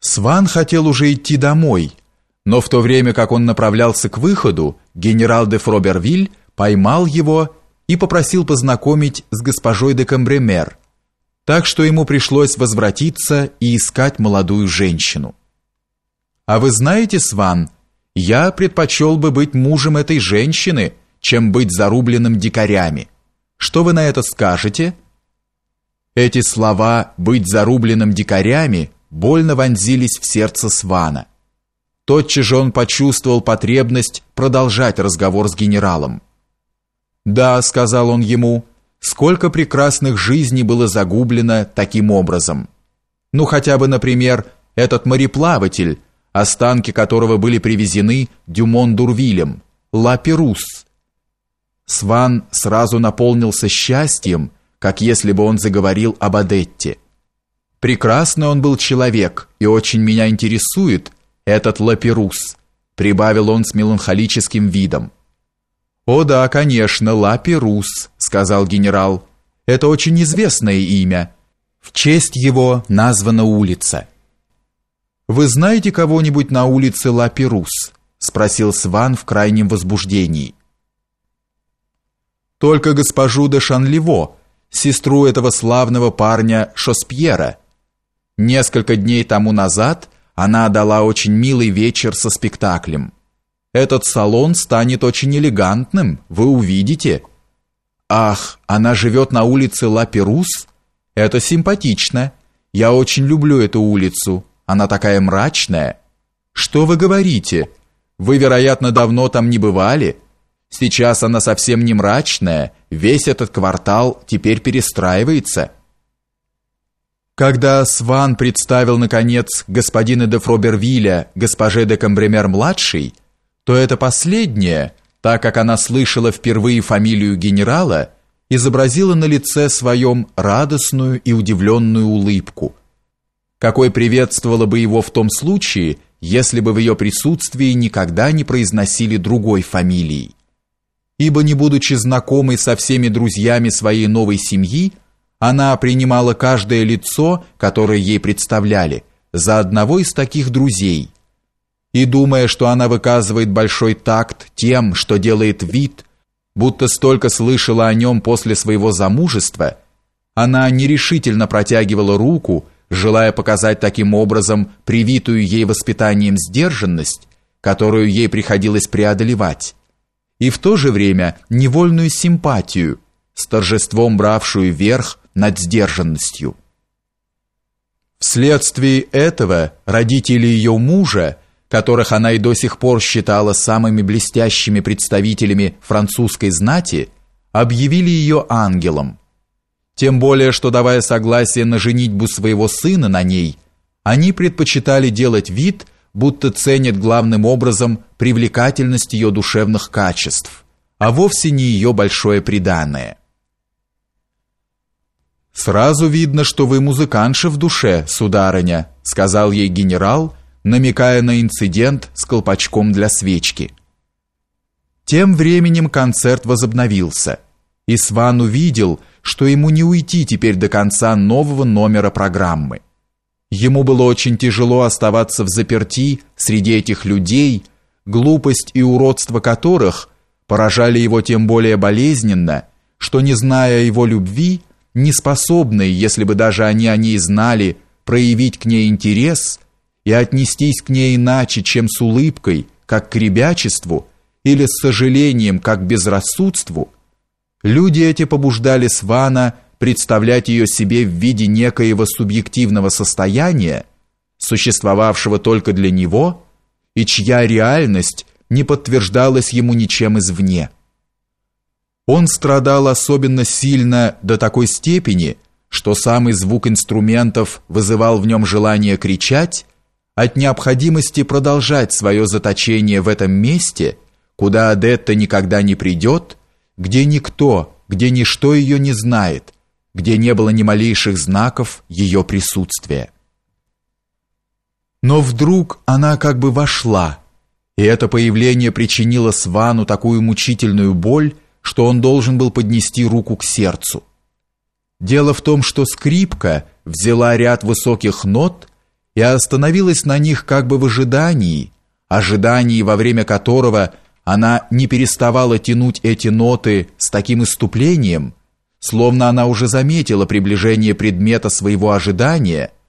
Сван хотел уже идти домой, но в то время, как он направлялся к выходу, генерал де Фробервиль поймал его и попросил познакомить с госпожой де Камбремер, так что ему пришлось возвратиться и искать молодую женщину. А вы знаете, Сван, я предпочел бы быть мужем этой женщины, чем быть зарубленным дикарями. Что вы на это скажете? Эти слова «быть зарубленным дикарями» больно вонзились в сердце Свана. Тотчас же он почувствовал потребность продолжать разговор с генералом. «Да», — сказал он ему, — «сколько прекрасных жизней было загублено таким образом. Ну, хотя бы, например, этот мореплаватель, останки которого были привезены Дюмон-Дурвилем, Ла-Перус». Сван сразу наполнился счастьем, как если бы он заговорил об Адетте. Прекрасный он был человек, и очень меня интересует этот Лаперус, прибавил он с меланхолическим видом. О да, конечно, Лаперус, сказал генерал. Это очень известное имя. В честь его названа улица. Вы знаете кого-нибудь на улице Лаперус? спросил Сван в крайнем возбуждении. Только госпожу де Шанливо, сестру этого славного парня Шоспьера, Несколько дней тому назад она дала очень милый вечер со спектаклем. Этот салон станет очень элегантным, вы увидите. Ах, она живет на улице Ла-Перус? Это симпатично. Я очень люблю эту улицу. Она такая мрачная. Что вы говорите? Вы, вероятно, давно там не бывали. Сейчас она совсем не мрачная. Весь этот квартал теперь перестраивается. Когда Сван представил, наконец, господина де Фробервиля госпоже де Камбремер-младшей, то это последняя, так как она слышала впервые фамилию генерала, изобразила на лице своем радостную и удивленную улыбку, какой приветствовала бы его в том случае, если бы в ее присутствии никогда не произносили другой фамилии. Ибо не будучи знакомой со всеми друзьями своей новой семьи, она принимала каждое лицо, которое ей представляли, за одного из таких друзей. И думая, что она выказывает большой такт тем, что делает вид, будто столько слышала о нем после своего замужества, она нерешительно протягивала руку, желая показать таким образом привитую ей воспитанием сдержанность, которую ей приходилось преодолевать, и в то же время невольную симпатию, с торжеством бравшую верх над сдержанностью. Вследствие этого родители ее мужа, которых она и до сих пор считала самыми блестящими представителями французской знати, объявили ее ангелом. Тем более, что давая согласие на женитьбу своего сына на ней, они предпочитали делать вид, будто ценят главным образом привлекательность ее душевных качеств, а вовсе не ее большое приданое. Сразу видно, что вы музыкантша в душе, сударыня, сказал ей генерал, намекая на инцидент с колпачком для свечки. Тем временем концерт возобновился, и Сван увидел, что ему не уйти теперь до конца нового номера программы. Ему было очень тяжело оставаться в заперти среди этих людей, глупость и уродство которых поражали его тем более болезненно, что не зная его любви, не способные, если бы даже они о ней знали, проявить к ней интерес и отнестись к ней иначе, чем с улыбкой, как к ребячеству, или с сожалением, как к безрассудству, люди эти побуждали Свана представлять ее себе в виде некоего субъективного состояния, существовавшего только для него, и чья реальность не подтверждалась ему ничем извне. Он страдал особенно сильно до такой степени, что самый звук инструментов вызывал в нем желание кричать от необходимости продолжать свое заточение в этом месте, куда Адетта никогда не придет, где никто, где ничто ее не знает, где не было ни малейших знаков ее присутствия. Но вдруг она как бы вошла, и это появление причинило Свану такую мучительную боль, что он должен был поднести руку к сердцу. Дело в том, что скрипка взяла ряд высоких нот и остановилась на них как бы в ожидании, ожидании, во время которого она не переставала тянуть эти ноты с таким иступлением, словно она уже заметила приближение предмета своего ожидания –